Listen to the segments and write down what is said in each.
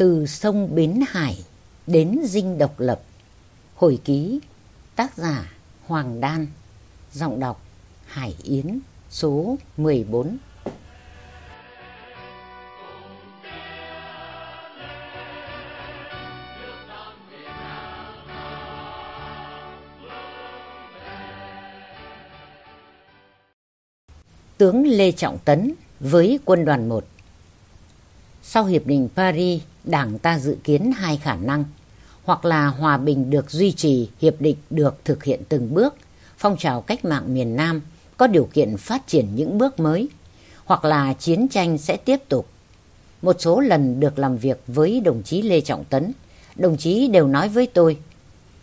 Từ sông Bến Hải đến dinh độc lập. Hồi ký, Tác giả Hoàng Đan, Giọng đọc Hải Yến, Số 14 Tướng Lê Trọng Tấn với quân đoàn 1 sau Hiệp định Paris, Đảng ta dự kiến hai khả năng hoặc là hòa bình được duy trì, hiệp định được thực hiện từng bước, phong trào cách mạng miền Nam có điều kiện phát triển những bước mới, hoặc là chiến tranh sẽ tiếp tục. Một số lần được làm việc với đồng chí Lê Trọng Tấn, đồng chí đều nói với tôi,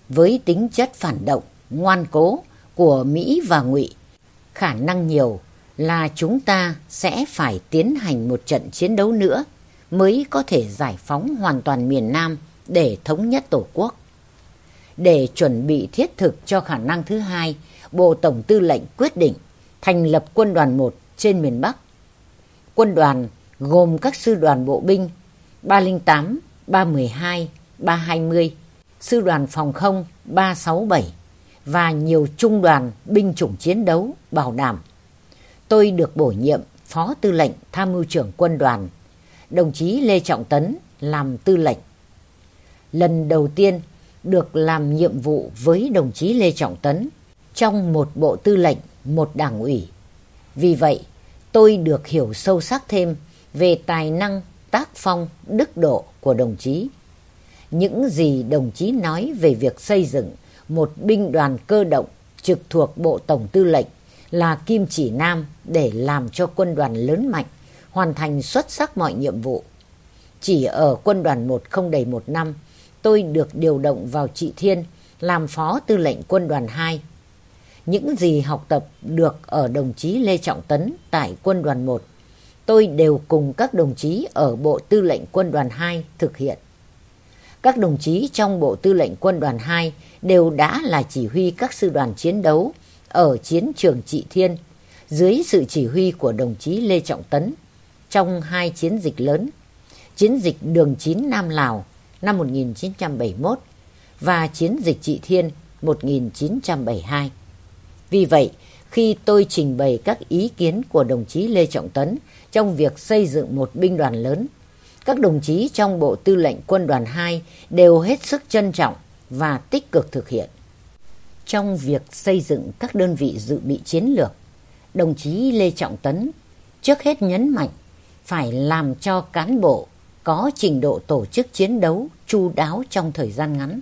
với tính chất phản động, ngoan cố của Mỹ và Ngụy, khả năng nhiều là chúng ta sẽ phải tiến hành một trận chiến đấu nữa mới có thể giải phóng hoàn toàn miền Nam để thống nhất Tổ quốc. Để chuẩn bị thiết thực cho khả năng thứ hai, Bộ Tổng Tư lệnh quyết định thành lập quân đoàn 1 trên miền Bắc. Quân đoàn gồm các sư đoàn bộ binh 308, 312, 320, sư đoàn phòng không 367 và nhiều trung đoàn binh chủng chiến đấu bảo đảm. Tôi được bổ nhiệm Phó Tư lệnh Tham mưu trưởng quân đoàn, đồng chí Lê Trọng Tấn làm tư lệnh lần đầu tiên được làm nhiệm vụ với đồng chí Lê Trọng Tấn trong một bộ tư lệnh, một đảng ủy. Vì vậy, tôi được hiểu sâu sắc thêm về tài năng, tác phong, đức độ của đồng chí. Những gì đồng chí nói về việc xây dựng một binh đoàn cơ động trực thuộc Bộ Tổng Tư lệnh là kim chỉ nam để làm cho quân đoàn lớn mạnh, hoàn thành xuất sắc mọi nhiệm vụ. Chỉ ở quân đoàn một không đầy một năm, tôi được điều động vào Trị Thiên làm phó tư lệnh quân đoàn 2. Những gì học tập được ở đồng chí Lê Trọng Tấn tại quân đoàn 1, tôi đều cùng các đồng chí ở Bộ Tư lệnh Quân đoàn 2 thực hiện. Các đồng chí trong Bộ Tư lệnh Quân đoàn 2 đều đã là chỉ huy các sư đoàn chiến đấu ở chiến trường Trị Thiên dưới sự chỉ huy của đồng chí Lê Trọng Tấn trong hai chiến dịch lớn, chiến dịch đường 9 Nam Lào năm 1971 và chiến dịch Trị Thiên 1972. Vì vậy, khi tôi trình bày các ý kiến của đồng chí Lê Trọng Tấn trong việc xây dựng một binh đoàn lớn, các đồng chí trong Bộ Tư lệnh Quân đoàn 2 đều hết sức trân trọng và tích cực thực hiện. Trong việc xây dựng các đơn vị dự bị chiến lược, đồng chí Lê Trọng Tấn trước hết nhấn mạnh phải làm cho cán bộ có trình độ tổ chức chiến đấu chu đáo trong thời gian ngắn.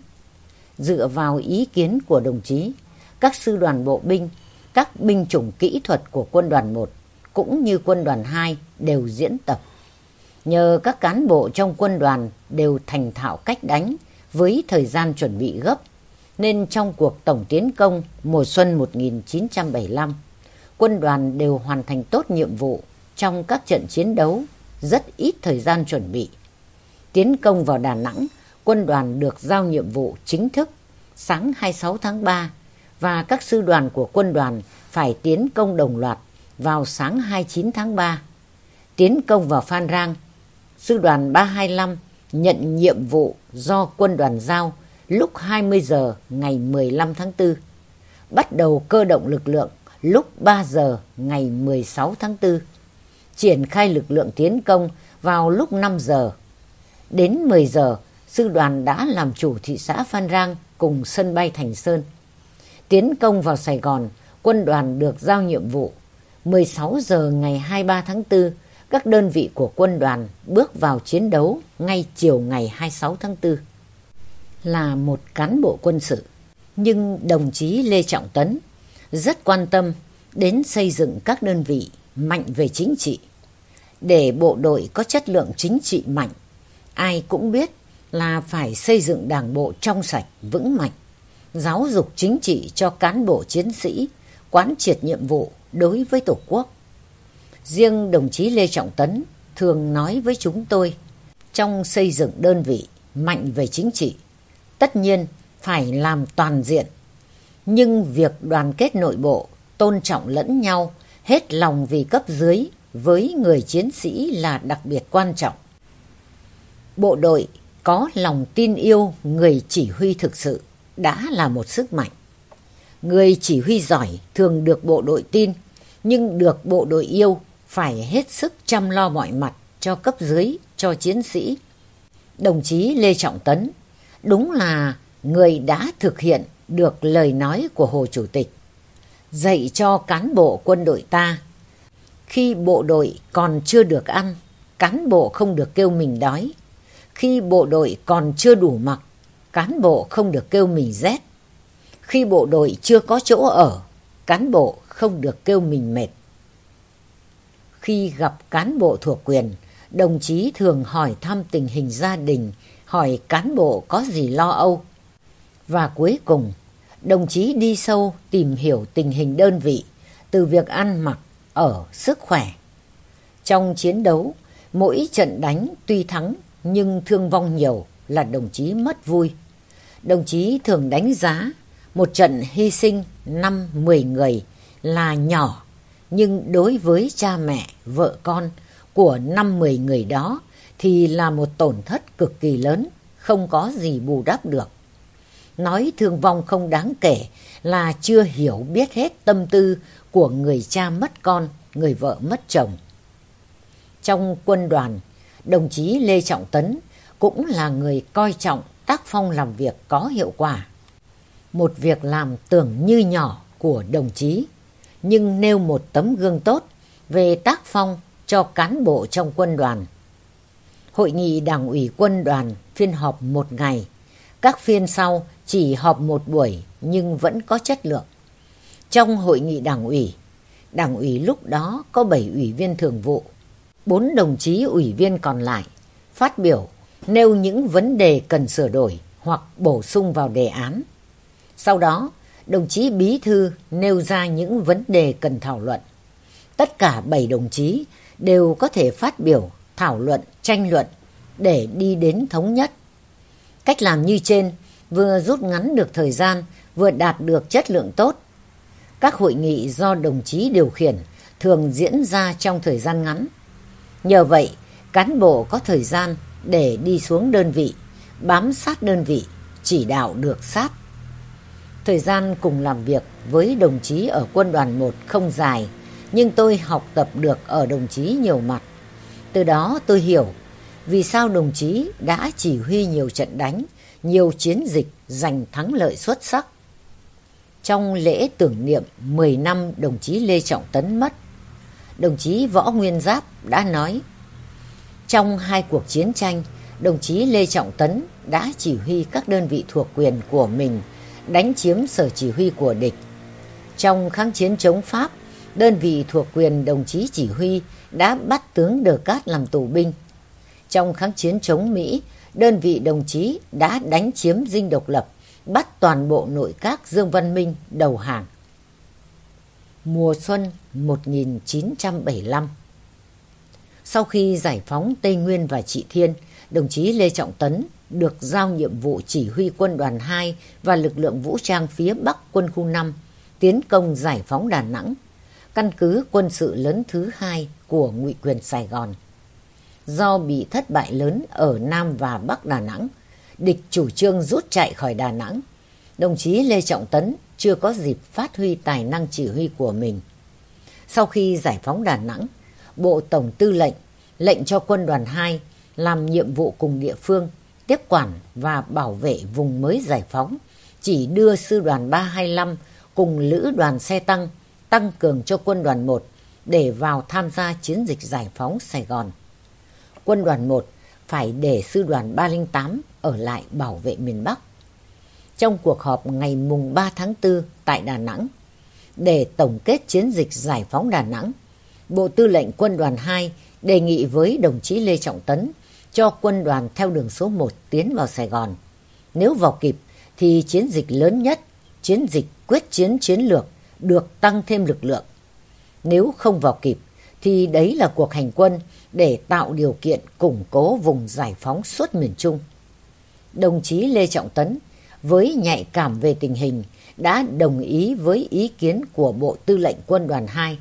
Dựa vào ý kiến của đồng chí, các sư đoàn bộ binh, các binh chủng kỹ thuật của quân đoàn 1 cũng như quân đoàn 2 đều diễn tập. Nhờ các cán bộ trong quân đoàn đều thành thạo cách đánh với thời gian chuẩn bị gấp, nên trong cuộc tổng tiến công mùa xuân 1975, quân đoàn đều hoàn thành tốt nhiệm vụ trong các trận chiến đấu rất ít thời gian chuẩn bị. Tiến công vào Đà Nẵng, quân đoàn được giao nhiệm vụ chính thức sáng 26 tháng 3 và các sư đoàn của quân đoàn phải tiến công đồng loạt vào sáng 29 tháng 3. Tiến công vào Phan Rang, sư đoàn 325 nhận nhiệm vụ do quân đoàn giao lúc 20 giờ ngày 15 tháng 4. Bắt đầu cơ động lực lượng lúc 3 giờ ngày 16 tháng 4 triển khai lực lượng tiến công vào lúc 5 giờ. Đến 10 giờ, sư đoàn đã làm chủ thị xã Phan Rang cùng sân bay Thành Sơn. Tiến công vào Sài Gòn, quân đoàn được giao nhiệm vụ. 16 giờ ngày 23 tháng 4, các đơn vị của quân đoàn bước vào chiến đấu ngay chiều ngày 26 tháng 4. Là một cán bộ quân sự, nhưng đồng chí Lê Trọng Tấn rất quan tâm đến xây dựng các đơn vị mạnh về chính trị. Để bộ đội có chất lượng chính trị mạnh, ai cũng biết là phải xây dựng đảng bộ trong sạch, vững mạnh, giáo dục chính trị cho cán bộ chiến sĩ, quán triệt nhiệm vụ đối với Tổ quốc. Riêng đồng chí Lê Trọng Tấn thường nói với chúng tôi, trong xây dựng đơn vị mạnh về chính trị, tất nhiên phải làm toàn diện, nhưng việc đoàn kết nội bộ, tôn trọng lẫn nhau, hết lòng vì cấp dưới với người chiến sĩ là đặc biệt quan trọng. Bộ đội có lòng tin yêu người chỉ huy thực sự đã là một sức mạnh. Người chỉ huy giỏi thường được bộ đội tin, nhưng được bộ đội yêu phải hết sức chăm lo mọi mặt cho cấp dưới, cho chiến sĩ. Đồng chí Lê Trọng Tấn đúng là người đã thực hiện được lời nói của Hồ Chủ tịch, dạy cho cán bộ quân đội ta. Khi bộ đội còn chưa được ăn, cán bộ không được kêu mình đói. Khi bộ đội còn chưa đủ mặc, cán bộ không được kêu mình rét. Khi bộ đội chưa có chỗ ở, cán bộ không được kêu mình mệt. Khi gặp cán bộ thuộc quyền, đồng chí thường hỏi thăm tình hình gia đình, hỏi cán bộ có gì lo âu. Và cuối cùng, đồng chí đi sâu tìm hiểu tình hình đơn vị, từ việc ăn mặc, ở, sức khỏe. Trong chiến đấu, mỗi trận đánh tuy thắng nhưng thương vong nhiều là đồng chí mất vui. Đồng chí thường đánh giá một trận hy sinh năm mười người là nhỏ, nhưng đối với cha mẹ, vợ con của năm mười người đó thì là một tổn thất cực kỳ lớn, không có gì bù đắp được. Nói thương vong không đáng kể là chưa hiểu biết hết tâm tư của người cha mất con, người vợ mất chồng. Trong quân đoàn, đồng chí Lê Trọng Tấn cũng là người coi trọng tác phong làm việc có hiệu quả. Một việc làm tưởng như nhỏ của đồng chí, nhưng nêu một tấm gương tốt về tác phong cho cán bộ trong quân đoàn. Hội nghị đảng ủy quân đoàn phiên họp một ngày, các phiên sau chỉ họp một buổi nhưng vẫn có chất lượng. Trong hội nghị đảng ủy, đảng ủy lúc đó có 7 ủy viên thường vụ, bốn đồng chí ủy viên còn lại phát biểu nêu những vấn đề cần sửa đổi hoặc bổ sung vào đề án. Sau đó, đồng chí bí thư nêu ra những vấn đề cần thảo luận. Tất cả 7 đồng chí đều có thể phát biểu, thảo luận, tranh luận để đi đến thống nhất. Cách làm như trên vừa rút ngắn được thời gian, vừa đạt được chất lượng tốt. Các hội nghị do đồng chí điều khiển thường diễn ra trong thời gian ngắn. Nhờ vậy, cán bộ có thời gian để đi xuống đơn vị, bám sát đơn vị, chỉ đạo được sát. Thời gian cùng làm việc với đồng chí ở quân đoàn 1 không dài, nhưng tôi học tập được ở đồng chí nhiều mặt. Từ đó tôi hiểu vì sao đồng chí đã chỉ huy nhiều trận đánh, nhiều chiến dịch giành thắng lợi xuất sắc. Trong lễ tưởng niệm 10 năm đồng chí Lê Trọng Tấn mất, đồng chí Võ Nguyên Giáp đã nói trong hai cuộc chiến tranh, đồng chí Lê Trọng Tấn đã chỉ huy các đơn vị thuộc quyền của mình đánh chiếm sở chỉ huy của địch. Trong kháng chiến chống Pháp, đơn vị thuộc quyền đồng chí chỉ huy đã bắt tướng Đờ Cát làm tù binh. Trong kháng chiến chống Mỹ, đơn vị đồng chí đã đánh chiếm dinh độc lập, bắt toàn bộ nội các Dương Văn Minh đầu hàng. Mùa xuân 1975 Sau khi giải phóng Tây Nguyên và Trị Thiên, đồng chí Lê Trọng Tấn được giao nhiệm vụ chỉ huy quân đoàn 2 và lực lượng vũ trang phía Bắc quân khu 5 tiến công giải phóng Đà Nẵng, căn cứ quân sự lớn thứ hai của ngụy quyền Sài Gòn. Do bị thất bại lớn ở Nam và Bắc Đà Nẵng, địch chủ trương rút chạy khỏi Đà Nẵng. Đồng chí Lê Trọng Tấn chưa có dịp phát huy tài năng chỉ huy của mình. Sau khi giải phóng Đà Nẵng, Bộ Tổng Tư lệnh lệnh cho quân đoàn 2 làm nhiệm vụ cùng địa phương, tiếp quản và bảo vệ vùng mới giải phóng, chỉ đưa sư đoàn 325 cùng lữ đoàn xe tăng tăng cường cho quân đoàn 1 để vào tham gia chiến dịch giải phóng Sài Gòn. Quân đoàn 1 phải để sư đoàn 308 ở lại bảo vệ miền Bắc. Trong cuộc họp ngày mùng 3 tháng 4 tại Đà Nẵng, để tổng kết chiến dịch giải phóng Đà Nẵng, Bộ Tư lệnh Quân đoàn 2 đề nghị với đồng chí Lê Trọng Tấn cho quân đoàn theo đường số 1 tiến vào Sài Gòn. Nếu vào kịp thì chiến dịch lớn nhất, chiến dịch quyết chiến chiến lược được tăng thêm lực lượng. Nếu không vào kịp thì đấy là cuộc hành quân để tạo điều kiện củng cố vùng giải phóng suốt miền Trung. Đồng chí Lê Trọng Tấn với nhạy cảm về tình hình đã đồng ý với ý kiến của Bộ Tư lệnh Quân đoàn 2.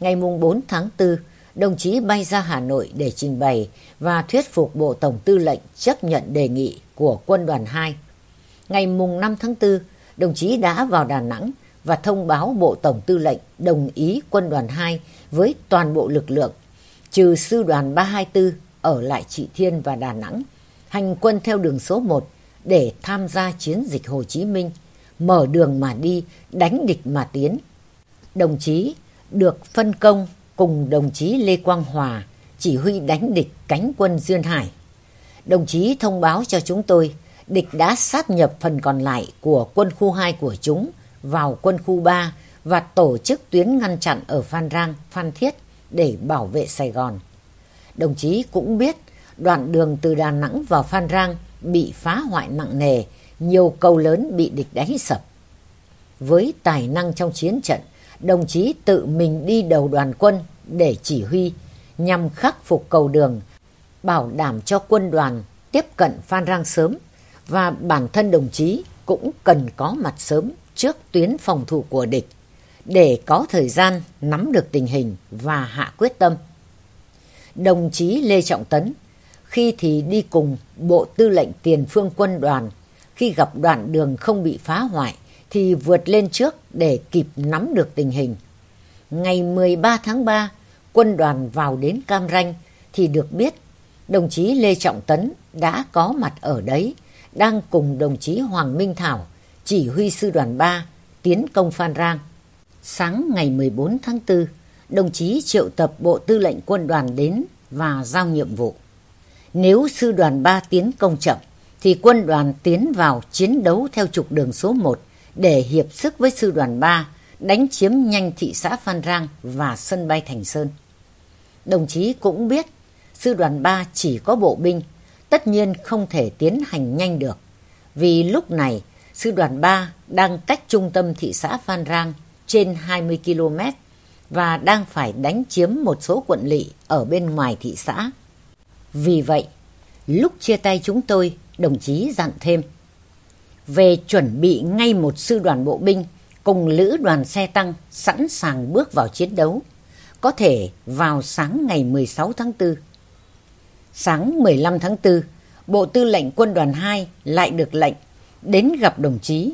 Ngày 4 tháng 4, đồng chí bay ra Hà Nội để trình bày và thuyết phục Bộ Tổng Tư lệnh chấp nhận đề nghị của Quân đoàn 2. Ngày mùng 5 tháng 4, đồng chí đã vào Đà Nẵng và thông báo Bộ Tổng Tư lệnh đồng ý Quân đoàn 2 với toàn bộ lực lượng, trừ Sư đoàn 324 ở lại Trị Thiên và Đà Nẵng, hành quân theo đường số 1 để tham gia chiến dịch Hồ Chí Minh, mở đường mà đi, đánh địch mà tiến. Đồng chí được phân công cùng đồng chí Lê Quang Hòa chỉ huy đánh địch cánh quân Duyên Hải. Đồng chí thông báo cho chúng tôi địch đã sát nhập phần còn lại của quân khu 2 của chúng vào quân khu 3 và tổ chức tuyến ngăn chặn ở Phan Rang, Phan Thiết để bảo vệ Sài Gòn. Đồng chí cũng biết đoạn đường từ Đà Nẵng vào Phan Rang bị phá hoại nặng nề, nhiều cầu lớn bị địch đánh sập. Với tài năng trong chiến trận, đồng chí tự mình đi đầu đoàn quân để chỉ huy nhằm khắc phục cầu đường, bảo đảm cho quân đoàn tiếp cận Phan Rang sớm và bản thân đồng chí cũng cần có mặt sớm trước tuyến phòng thủ của địch để có thời gian nắm được tình hình và hạ quyết tâm. Đồng chí Lê Trọng Tấn khi thì đi cùng Bộ Tư lệnh Tiền phương quân đoàn, khi gặp đoạn đường không bị phá hoại thì vượt lên trước để kịp nắm được tình hình. Ngày 13 tháng 3, quân đoàn vào đến Cam Ranh thì được biết đồng chí Lê Trọng Tấn đã có mặt ở đấy, đang cùng đồng chí Hoàng Minh Thảo, chỉ huy sư đoàn 3, tiến công Phan Rang. Sáng ngày 14 tháng 4, đồng chí triệu tập Bộ Tư lệnh quân đoàn đến và giao nhiệm vụ. Nếu sư đoàn 3 tiến công chậm, thì quân đoàn tiến vào chiến đấu theo trục đường số 1 để hiệp sức với sư đoàn 3 đánh chiếm nhanh thị xã Phan Rang và sân bay Thành Sơn. Đồng chí cũng biết sư đoàn 3 chỉ có bộ binh, tất nhiên không thể tiến hành nhanh được. Vì lúc này, sư đoàn 3 đang cách trung tâm thị xã Phan Rang trên 20 km và đang phải đánh chiếm một số quận lỵ ở bên ngoài thị xã. Vì vậy, lúc chia tay chúng tôi, đồng chí dặn thêm về chuẩn bị ngay một sư đoàn bộ binh cùng lữ đoàn xe tăng sẵn sàng bước vào chiến đấu, có thể vào sáng ngày 16 tháng 4. Sáng 15 tháng 4, Bộ Tư lệnh Quân đoàn 2 lại được lệnh đến gặp đồng chí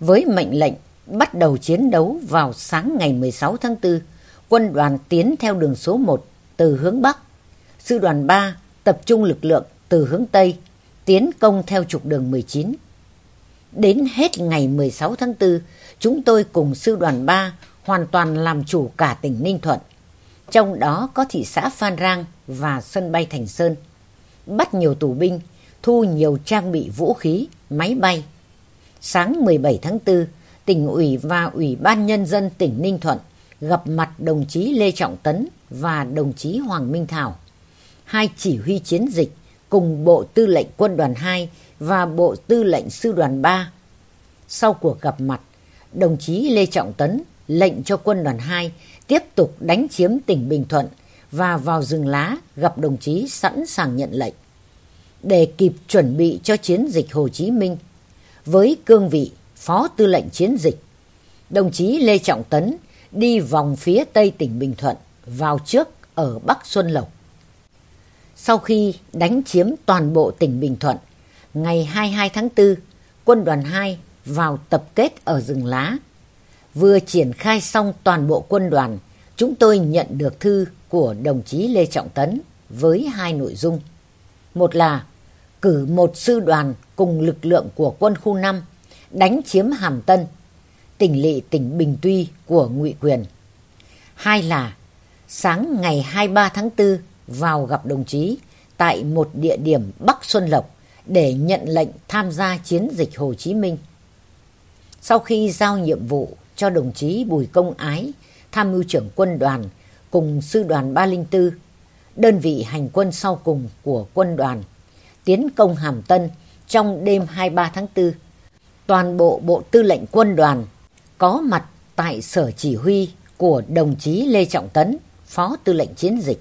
với mệnh lệnh bắt đầu chiến đấu vào sáng ngày 16 tháng 4. Quân đoàn tiến theo đường số 1 từ hướng Bắc. Sư đoàn 3 tập trung lực lượng từ hướng Tây, tiến công theo trục đường 19. Đến hết ngày 16 tháng 4, chúng tôi cùng sư đoàn 3 hoàn toàn làm chủ cả tỉnh Ninh Thuận. Trong đó có thị xã Phan Rang và sân bay Thành Sơn. Bắt nhiều tù binh, thu nhiều trang bị vũ khí, máy bay. Sáng 17 tháng 4, tỉnh ủy và ủy ban nhân dân tỉnh Ninh Thuận gặp mặt đồng chí Lê Trọng Tấn và đồng chí Hoàng Minh Thảo hai chỉ huy chiến dịch cùng Bộ Tư lệnh Quân đoàn 2 và Bộ Tư lệnh Sư đoàn 3. Sau cuộc gặp mặt, đồng chí Lê Trọng Tấn lệnh cho Quân đoàn 2 tiếp tục đánh chiếm tỉnh Bình Thuận và vào rừng lá gặp đồng chí sẵn sàng nhận lệnh. Để kịp chuẩn bị cho chiến dịch Hồ Chí Minh, với cương vị Phó Tư lệnh Chiến dịch, đồng chí Lê Trọng Tấn đi vòng phía Tây tỉnh Bình Thuận vào trước ở Bắc Xuân Lộc. Sau khi đánh chiếm toàn bộ tỉnh Bình Thuận, ngày 22 tháng 4, quân đoàn 2 vào tập kết ở rừng lá. Vừa triển khai xong toàn bộ quân đoàn, chúng tôi nhận được thư của đồng chí Lê Trọng Tấn với hai nội dung. Một là cử một sư đoàn cùng lực lượng của quân khu 5 đánh chiếm Hàm Tân, tỉnh lỵ tỉnh Bình Tuy của Ngụy Quyền. Hai là sáng ngày 23 tháng 4 vào gặp đồng chí tại một địa điểm Bắc Xuân Lộc để nhận lệnh tham gia chiến dịch Hồ Chí Minh. Sau khi giao nhiệm vụ cho đồng chí Bùi Công Ái, tham mưu trưởng quân đoàn cùng sư đoàn 304, đơn vị hành quân sau cùng của quân đoàn, tiến công Hàm Tân trong đêm 23 tháng 4. Toàn bộ Bộ Tư lệnh Quân đoàn có mặt tại sở chỉ huy của đồng chí Lê Trọng Tấn, Phó Tư lệnh Chiến dịch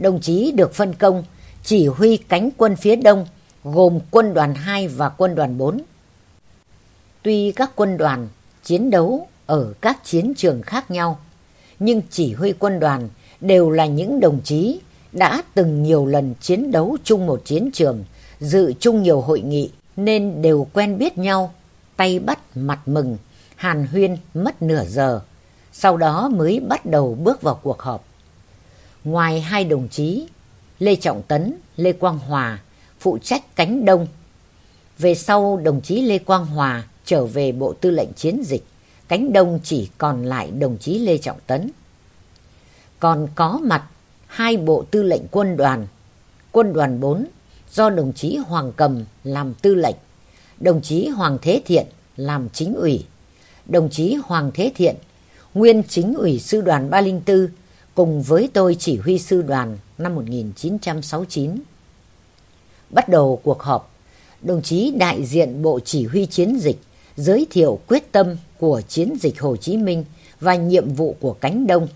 đồng chí được phân công chỉ huy cánh quân phía đông gồm quân đoàn 2 và quân đoàn 4. Tuy các quân đoàn chiến đấu ở các chiến trường khác nhau, nhưng chỉ huy quân đoàn đều là những đồng chí đã từng nhiều lần chiến đấu chung một chiến trường, dự chung nhiều hội nghị nên đều quen biết nhau, tay bắt mặt mừng, hàn huyên mất nửa giờ, sau đó mới bắt đầu bước vào cuộc họp. Ngoài hai đồng chí, Lê Trọng Tấn, Lê Quang Hòa phụ trách cánh đông. Về sau đồng chí Lê Quang Hòa trở về Bộ Tư lệnh Chiến dịch, cánh đông chỉ còn lại đồng chí Lê Trọng Tấn. Còn có mặt hai bộ tư lệnh quân đoàn, quân đoàn 4 do đồng chí Hoàng Cầm làm tư lệnh, đồng chí Hoàng Thế Thiện làm chính ủy, đồng chí Hoàng Thế Thiện, nguyên chính ủy sư đoàn 304 cùng với tôi chỉ huy sư đoàn năm 1969. Bắt đầu cuộc họp, đồng chí đại diện Bộ Chỉ huy Chiến dịch giới thiệu quyết tâm của chiến dịch Hồ Chí Minh và nhiệm vụ của cánh Đông.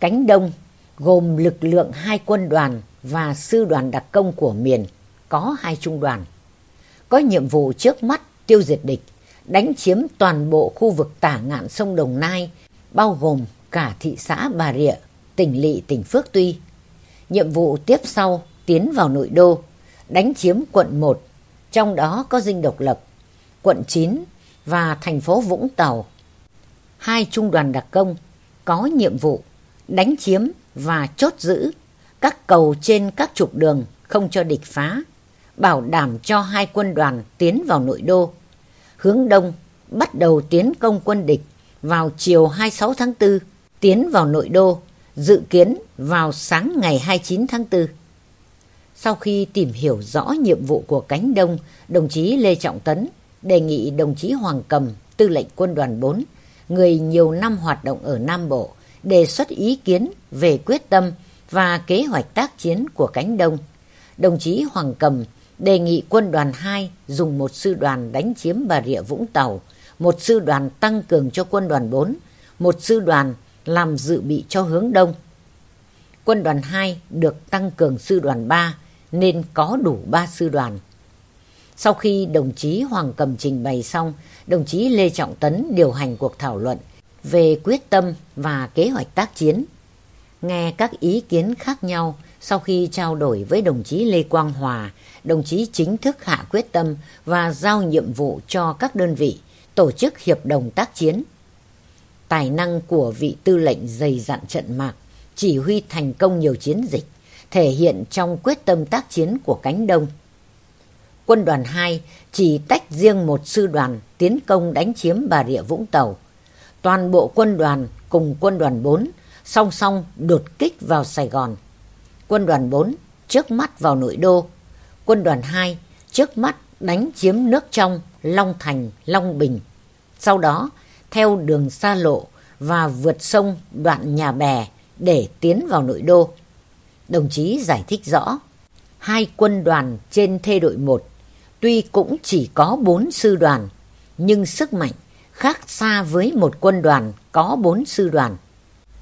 Cánh Đông gồm lực lượng hai quân đoàn và sư đoàn đặc công của miền, có hai trung đoàn. Có nhiệm vụ trước mắt tiêu diệt địch, đánh chiếm toàn bộ khu vực tả ngạn sông Đồng Nai, bao gồm cả thị xã Bà Rịa, tỉnh lỵ tỉnh Phước Tuy. Nhiệm vụ tiếp sau tiến vào nội đô, đánh chiếm quận 1, trong đó có Dinh Độc Lập, quận 9 và thành phố Vũng Tàu. Hai trung đoàn đặc công có nhiệm vụ đánh chiếm và chốt giữ các cầu trên các trục đường không cho địch phá, bảo đảm cho hai quân đoàn tiến vào nội đô. Hướng đông bắt đầu tiến công quân địch vào chiều 26 tháng 4, tiến vào nội đô, dự kiến vào sáng ngày 29 tháng 4. Sau khi tìm hiểu rõ nhiệm vụ của cánh đông, đồng chí Lê Trọng Tấn đề nghị đồng chí Hoàng Cầm, tư lệnh quân đoàn 4, người nhiều năm hoạt động ở Nam Bộ, đề xuất ý kiến về quyết tâm và kế hoạch tác chiến của cánh đông. Đồng chí Hoàng Cầm đề nghị quân đoàn 2 dùng một sư đoàn đánh chiếm Bà Rịa Vũng Tàu, một sư đoàn tăng cường cho quân đoàn 4, một sư đoàn làm dự bị cho hướng đông. Quân đoàn 2 được tăng cường sư đoàn 3 nên có đủ 3 sư đoàn. Sau khi đồng chí Hoàng Cầm trình bày xong, đồng chí Lê Trọng Tấn điều hành cuộc thảo luận về quyết tâm và kế hoạch tác chiến. Nghe các ý kiến khác nhau sau khi trao đổi với đồng chí Lê Quang Hòa, đồng chí chính thức hạ quyết tâm và giao nhiệm vụ cho các đơn vị tổ chức hiệp đồng tác chiến. Tài năng của vị tư lệnh dày dặn trận mạc, chỉ huy thành công nhiều chiến dịch, thể hiện trong quyết tâm tác chiến của cánh đông. Quân đoàn 2 chỉ tách riêng một sư đoàn tiến công đánh chiếm Bà Rịa Vũng Tàu. Toàn bộ quân đoàn cùng quân đoàn 4 song song đột kích vào Sài Gòn. Quân đoàn 4 trước mắt vào nội đô. Quân đoàn 2 trước mắt đánh chiếm nước trong Long Thành, Long Bình. Sau đó theo đường xa lộ và vượt sông đoạn nhà bè để tiến vào nội đô. Đồng chí giải thích rõ, hai quân đoàn trên thê đội 1 tuy cũng chỉ có bốn sư đoàn, nhưng sức mạnh khác xa với một quân đoàn có bốn sư đoàn.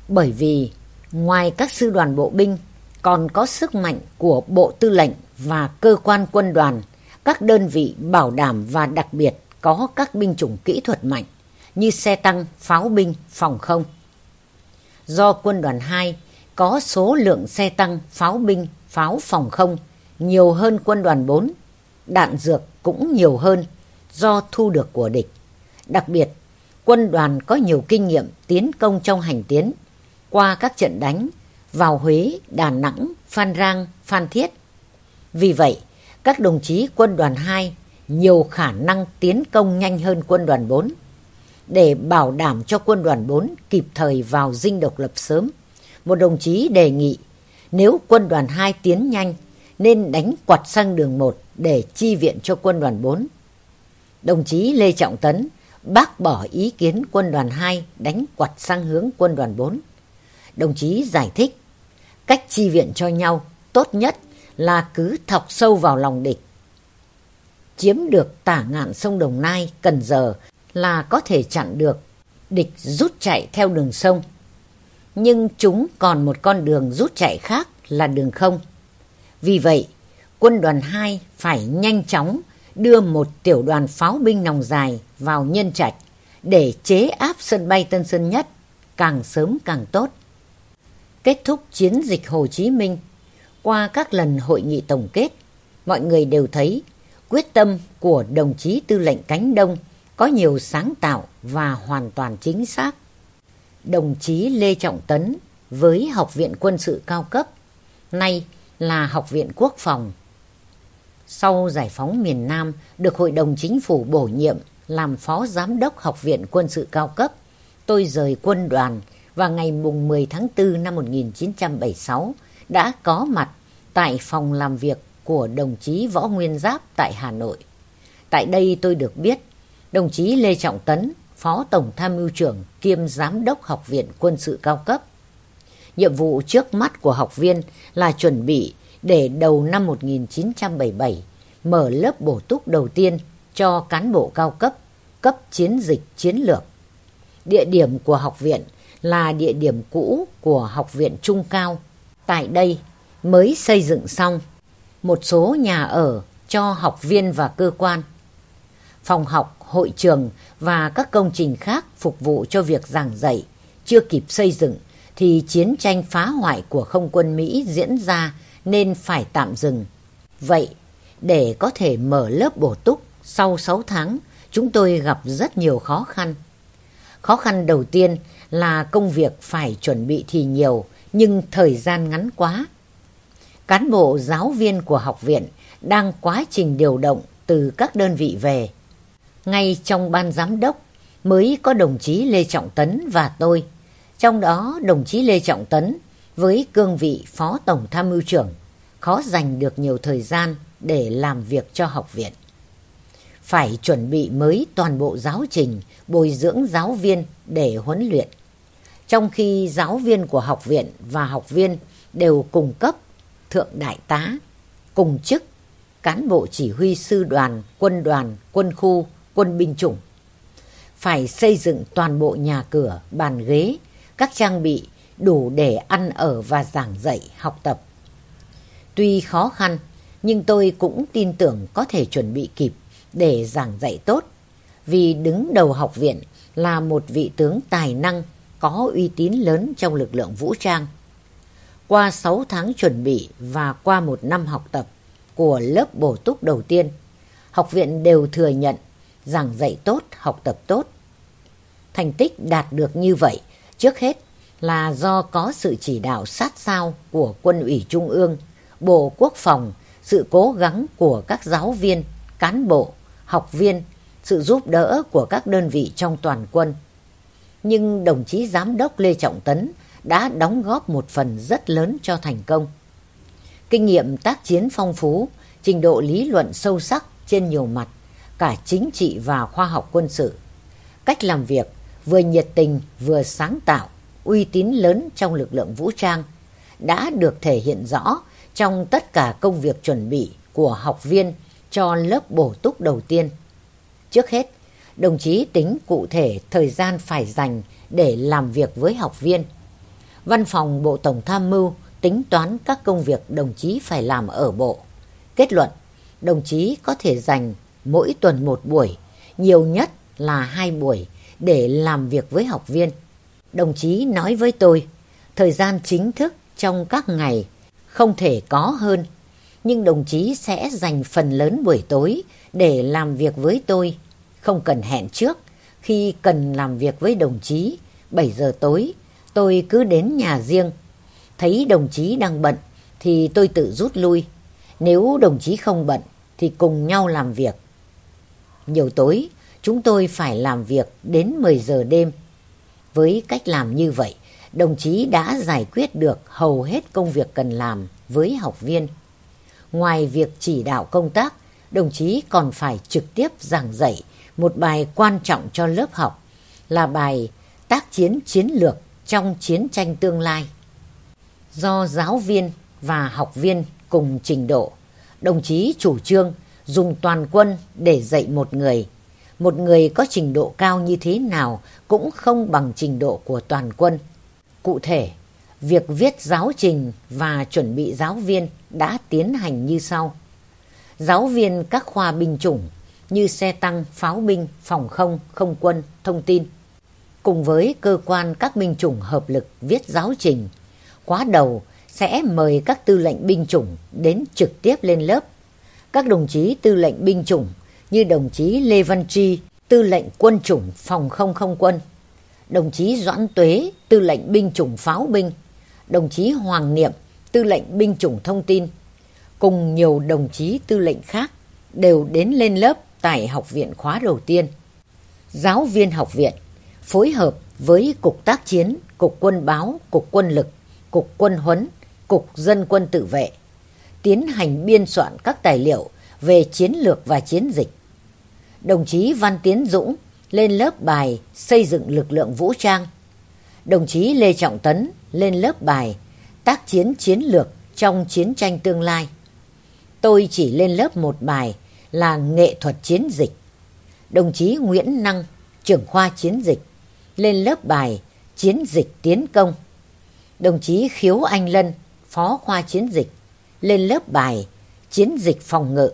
Bởi vì ngoài các sư đoàn bộ binh còn có sức mạnh của bộ tư lệnh và cơ quan quân đoàn, các đơn vị bảo đảm và đặc biệt có các binh chủng kỹ thuật mạnh như xe tăng, pháo binh, phòng không. Do quân đoàn 2 có số lượng xe tăng, pháo binh, pháo phòng không nhiều hơn quân đoàn 4, đạn dược cũng nhiều hơn do thu được của địch. Đặc biệt, quân đoàn có nhiều kinh nghiệm tiến công trong hành tiến qua các trận đánh vào Huế, Đà Nẵng, Phan Rang, Phan Thiết. Vì vậy, các đồng chí quân đoàn 2 nhiều khả năng tiến công nhanh hơn quân đoàn 4 để bảo đảm cho quân đoàn 4 kịp thời vào dinh độc lập sớm. Một đồng chí đề nghị nếu quân đoàn 2 tiến nhanh nên đánh quạt sang đường 1 để chi viện cho quân đoàn 4. Đồng chí Lê Trọng Tấn bác bỏ ý kiến quân đoàn 2 đánh quạt sang hướng quân đoàn 4. Đồng chí giải thích cách chi viện cho nhau tốt nhất là cứ thọc sâu vào lòng địch. Chiếm được tả ngạn sông Đồng Nai, Cần Giờ là có thể chặn được địch rút chạy theo đường sông. Nhưng chúng còn một con đường rút chạy khác là đường không. Vì vậy, quân đoàn 2 phải nhanh chóng đưa một tiểu đoàn pháo binh nòng dài vào nhân trạch để chế áp sân bay Tân Sơn Nhất càng sớm càng tốt. Kết thúc chiến dịch Hồ Chí Minh, qua các lần hội nghị tổng kết, mọi người đều thấy quyết tâm của đồng chí tư lệnh cánh đông có nhiều sáng tạo và hoàn toàn chính xác. Đồng chí Lê Trọng Tấn với Học viện Quân sự cao cấp, nay là Học viện Quốc phòng. Sau giải phóng miền Nam được Hội đồng Chính phủ bổ nhiệm làm Phó Giám đốc Học viện Quân sự cao cấp, tôi rời quân đoàn và ngày mùng 10 tháng 4 năm 1976 đã có mặt tại phòng làm việc của đồng chí Võ Nguyên Giáp tại Hà Nội. Tại đây tôi được biết đồng chí Lê Trọng Tấn, Phó Tổng Tham mưu trưởng kiêm Giám đốc Học viện Quân sự cao cấp. Nhiệm vụ trước mắt của học viên là chuẩn bị để đầu năm 1977 mở lớp bổ túc đầu tiên cho cán bộ cao cấp, cấp chiến dịch chiến lược. Địa điểm của học viện là địa điểm cũ của Học viện Trung Cao. Tại đây mới xây dựng xong một số nhà ở cho học viên và cơ quan. Phòng học, hội trường và các công trình khác phục vụ cho việc giảng dạy chưa kịp xây dựng thì chiến tranh phá hoại của không quân Mỹ diễn ra nên phải tạm dừng. Vậy, để có thể mở lớp bổ túc sau 6 tháng, chúng tôi gặp rất nhiều khó khăn. Khó khăn đầu tiên là công việc phải chuẩn bị thì nhiều, nhưng thời gian ngắn quá. Cán bộ giáo viên của học viện đang quá trình điều động từ các đơn vị về. Ngay trong ban giám đốc mới có đồng chí Lê Trọng Tấn và tôi. Trong đó đồng chí Lê Trọng Tấn với cương vị Phó Tổng Tham mưu trưởng khó dành được nhiều thời gian để làm việc cho học viện. Phải chuẩn bị mới toàn bộ giáo trình, bồi dưỡng giáo viên để huấn luyện. Trong khi giáo viên của học viện và học viên đều cung cấp thượng đại tá, cùng chức, cán bộ chỉ huy sư đoàn, quân đoàn, quân khu, quân binh chủng. Phải xây dựng toàn bộ nhà cửa, bàn ghế, các trang bị đủ để ăn ở và giảng dạy, học tập. Tuy khó khăn, nhưng tôi cũng tin tưởng có thể chuẩn bị kịp để giảng dạy tốt. Vì đứng đầu học viện là một vị tướng tài năng có uy tín lớn trong lực lượng vũ trang. Qua 6 tháng chuẩn bị và qua một năm học tập của lớp bổ túc đầu tiên, học viện đều thừa nhận giảng dạy tốt, học tập tốt. Thành tích đạt được như vậy, trước hết là do có sự chỉ đạo sát sao của quân ủy Trung ương, Bộ Quốc phòng, sự cố gắng của các giáo viên, cán bộ, học viên, sự giúp đỡ của các đơn vị trong toàn quân. Nhưng đồng chí Giám đốc Lê Trọng Tấn đã đóng góp một phần rất lớn cho thành công. Kinh nghiệm tác chiến phong phú, trình độ lý luận sâu sắc trên nhiều mặt, cả chính trị và khoa học quân sự. Cách làm việc vừa nhiệt tình vừa sáng tạo, uy tín lớn trong lực lượng vũ trang đã được thể hiện rõ trong tất cả công việc chuẩn bị của học viên cho lớp bổ túc đầu tiên. Trước hết, đồng chí tính cụ thể thời gian phải dành để làm việc với học viên. Văn phòng Bộ Tổng Tham mưu tính toán các công việc đồng chí phải làm ở bộ. Kết luận, đồng chí có thể dành mỗi tuần một buổi, nhiều nhất là hai buổi để làm việc với học viên. Đồng chí nói với tôi, thời gian chính thức trong các ngày không thể có hơn, nhưng đồng chí sẽ dành phần lớn buổi tối để làm việc với tôi, không cần hẹn trước. Khi cần làm việc với đồng chí, 7 giờ tối, tôi cứ đến nhà riêng. Thấy đồng chí đang bận thì tôi tự rút lui. Nếu đồng chí không bận thì cùng nhau làm việc. Nhiều tối, chúng tôi phải làm việc đến 10 giờ đêm. Với cách làm như vậy, đồng chí đã giải quyết được hầu hết công việc cần làm với học viên. Ngoài việc chỉ đạo công tác, đồng chí còn phải trực tiếp giảng dạy một bài quan trọng cho lớp học là bài tác chiến chiến lược trong chiến tranh tương lai. Do giáo viên và học viên cùng trình độ, đồng chí chủ trương dùng toàn quân để dạy một người. Một người có trình độ cao như thế nào cũng không bằng trình độ của toàn quân. Cụ thể, việc viết giáo trình và chuẩn bị giáo viên đã tiến hành như sau. Giáo viên các khoa binh chủng như xe tăng, pháo binh, phòng không, không quân, thông tin. Cùng với cơ quan các binh chủng hợp lực viết giáo trình, khóa đầu sẽ mời các tư lệnh binh chủng đến trực tiếp lên lớp. Các đồng chí tư lệnh binh chủng như đồng chí Lê Văn Tri, tư lệnh quân chủng phòng không không quân, đồng chí Doãn Tuế, tư lệnh binh chủng pháo binh, đồng chí Hoàng Niệm, tư lệnh binh chủng thông tin, cùng nhiều đồng chí tư lệnh khác đều đến lên lớp tại học viện khóa đầu tiên. Giáo viên học viện phối hợp với Cục Tác chiến, Cục Quân báo, Cục Quân lực, Cục Quân huấn, Cục Dân quân tự vệ, tiến hành biên soạn các tài liệu về chiến lược và chiến dịch. Đồng chí Văn Tiến Dũng lên lớp bài xây dựng lực lượng vũ trang. Đồng chí Lê Trọng Tấn lên lớp bài tác chiến chiến lược trong chiến tranh tương lai. Tôi chỉ lên lớp một bài là nghệ thuật chiến dịch. Đồng chí Nguyễn Năng, trưởng khoa chiến dịch, lên lớp bài chiến dịch tiến công. Đồng chí Khiếu Anh Lân, phó khoa chiến dịch, lên lớp bài chiến dịch phòng ngự.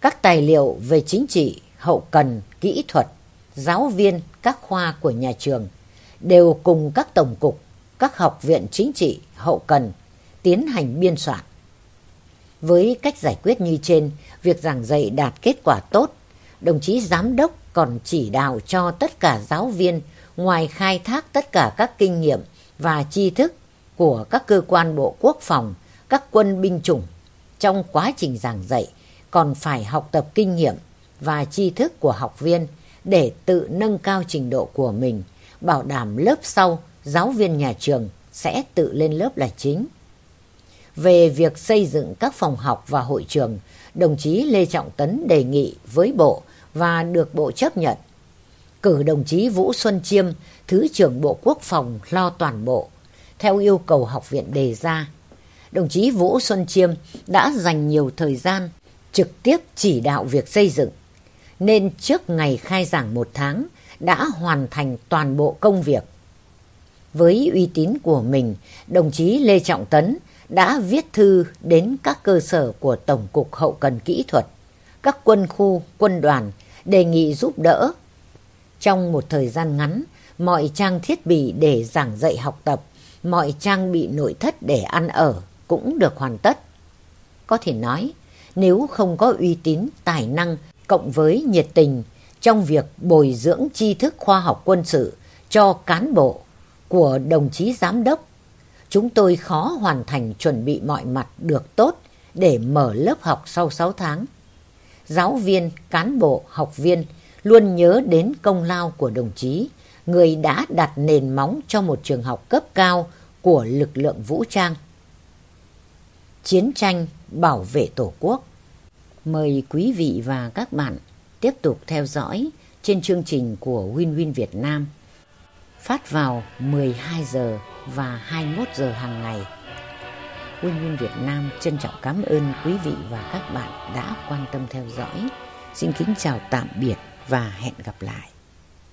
Các tài liệu về chính trị, hậu cần, kỹ thuật, giáo viên các khoa của nhà trường đều cùng các tổng cục, các học viện chính trị, hậu cần tiến hành biên soạn. Với cách giải quyết như trên, việc giảng dạy đạt kết quả tốt, đồng chí giám đốc còn chỉ đạo cho tất cả giáo viên ngoài khai thác tất cả các kinh nghiệm và tri thức của các cơ quan bộ quốc phòng, các quân binh chủng trong quá trình giảng dạy còn phải học tập kinh nghiệm và tri thức của học viên để tự nâng cao trình độ của mình, bảo đảm lớp sau giáo viên nhà trường sẽ tự lên lớp là chính. Về việc xây dựng các phòng học và hội trường, đồng chí Lê Trọng Tấn đề nghị với Bộ và được Bộ chấp nhận. Cử đồng chí Vũ Xuân Chiêm, Thứ trưởng Bộ Quốc phòng lo toàn bộ, theo yêu cầu học viện đề ra. Đồng chí Vũ Xuân Chiêm đã dành nhiều thời gian trực tiếp chỉ đạo việc xây dựng, nên trước ngày khai giảng một tháng đã hoàn thành toàn bộ công việc. Với uy tín của mình, đồng chí Lê Trọng Tấn đã viết thư đến các cơ sở của Tổng cục Hậu cần Kỹ thuật, các quân khu, quân đoàn đề nghị giúp đỡ. Trong một thời gian ngắn, mọi trang thiết bị để giảng dạy học tập, mọi trang bị nội thất để ăn ở cũng được hoàn tất. Có thể nói, nếu không có uy tín, tài năng cộng với nhiệt tình trong việc bồi dưỡng tri thức khoa học quân sự cho cán bộ của đồng chí giám đốc chúng tôi khó hoàn thành chuẩn bị mọi mặt được tốt để mở lớp học sau 6 tháng. Giáo viên, cán bộ, học viên luôn nhớ đến công lao của đồng chí, người đã đặt nền móng cho một trường học cấp cao của lực lượng vũ trang. Chiến tranh bảo vệ Tổ quốc Mời quý vị và các bạn tiếp tục theo dõi trên chương trình của Win Win Việt Nam phát vào 12 giờ và 21 giờ hàng ngày. quân nhân Việt Nam trân trọng cảm ơn quý vị và các bạn đã quan tâm theo dõi. Xin kính chào tạm biệt và hẹn gặp lại.